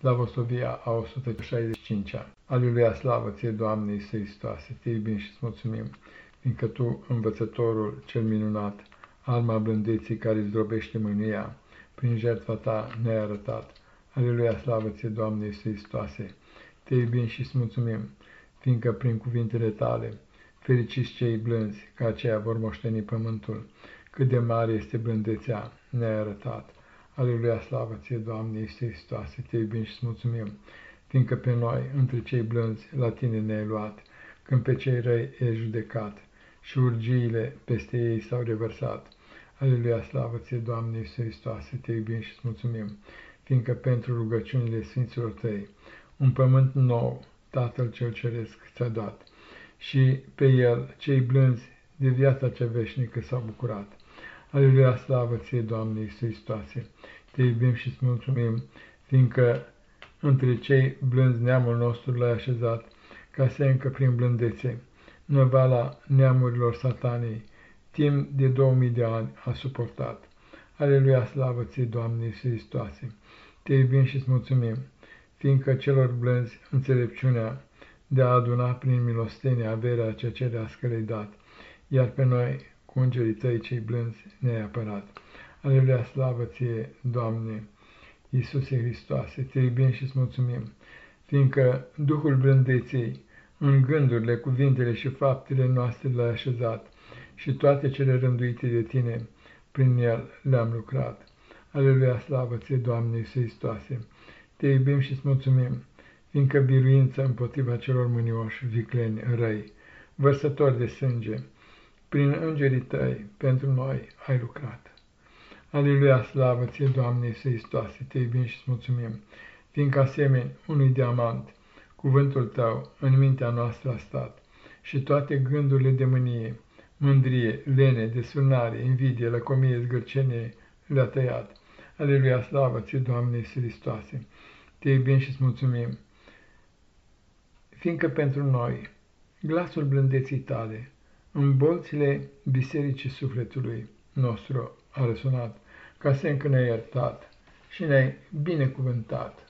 Slavosovia a 165-a. Aleluia, slavă ție, Doamne Iisus Hristoase, te iubim și îți mulțumim, fiindcă Tu, învățătorul cel minunat, alma blândeții care zdrobește mânia, prin jertfa Ta ne-ai arătat. Aleluia, slavă ție, Doamne Iisus Hristoase, te iubim și îți mulțumim, fiindcă prin cuvintele Tale, fericiți cei blânzi, ca aceia vor moșteni pământul, cât de mare este blândețea, ne-ai arătat. Aleluia, slavă ție, Doamne, Iisus Hristoase, te iubim și mulțumim, fiindcă pe noi, între cei blânzi, la tine ne-ai luat, când pe cei răi e judecat și urgiile peste ei s-au revărsat. Aleluia, slavă ție, Doamne, Iisus Hristoase, te iubim și mulțumim, fiindcă pentru rugăciunile Sfinților tăi, un pământ nou, Tatăl cel Ceresc ți-a dat, și pe el cei blânzi de viața cea veșnică s-au bucurat. Aleluia, slavă ție, Doamne Iisus Hristoase! Te iubim și îți mulțumim, fiindcă între cei blânzi neamul nostru l-ai așezat, ca să încă prin blândețe, năvala neamurilor satanei, timp de 2000 de ani a suportat. Aleluia, slavă ție, Doamne Iisus Hristoase! Te iubim și îți mulțumim, fiindcă celor blânzi înțelepciunea de a aduna prin milostenie averea ce cerească le dat, iar pe noi cu îngerii tăi cei blânzi ne-ai apărat. Aleluia, slavă ție, Doamne, Iisuse Hristoase, te iubim și îți mulțumim, fiindcă Duhul blândeței în gândurile, cuvintele și faptele noastre le-ai așezat și toate cele rânduite de tine, prin el le-am lucrat. Aleluia, slavă ție, Doamne Iisuse Hristoase, te iubim și îți mulțumim, fiindcă biruința împotriva celor mânioși, vicleni, răi, vărsători de sânge, prin îngerii tăi, pentru noi ai lucrat. Aleluia, slavă ție, Doamne Iisus Hristoase, te iubim și îți mulțumim, fiindcă asemeni unui diamant, cuvântul tău în mintea noastră a stat și toate gândurile de mânie, mândrie, lene, desfrânare, invidie, lăcomie, zgârcenie le-a tăiat. Aleluia, slavă ție, Doamne Iisus Hristoase, te iubim și îți mulțumim, fiindcă pentru noi glasul blândeții tale, în bolțile bisericii sufletului nostru a răsunat, ca să încă ne-ai iertat și ne-ai binecuvântat.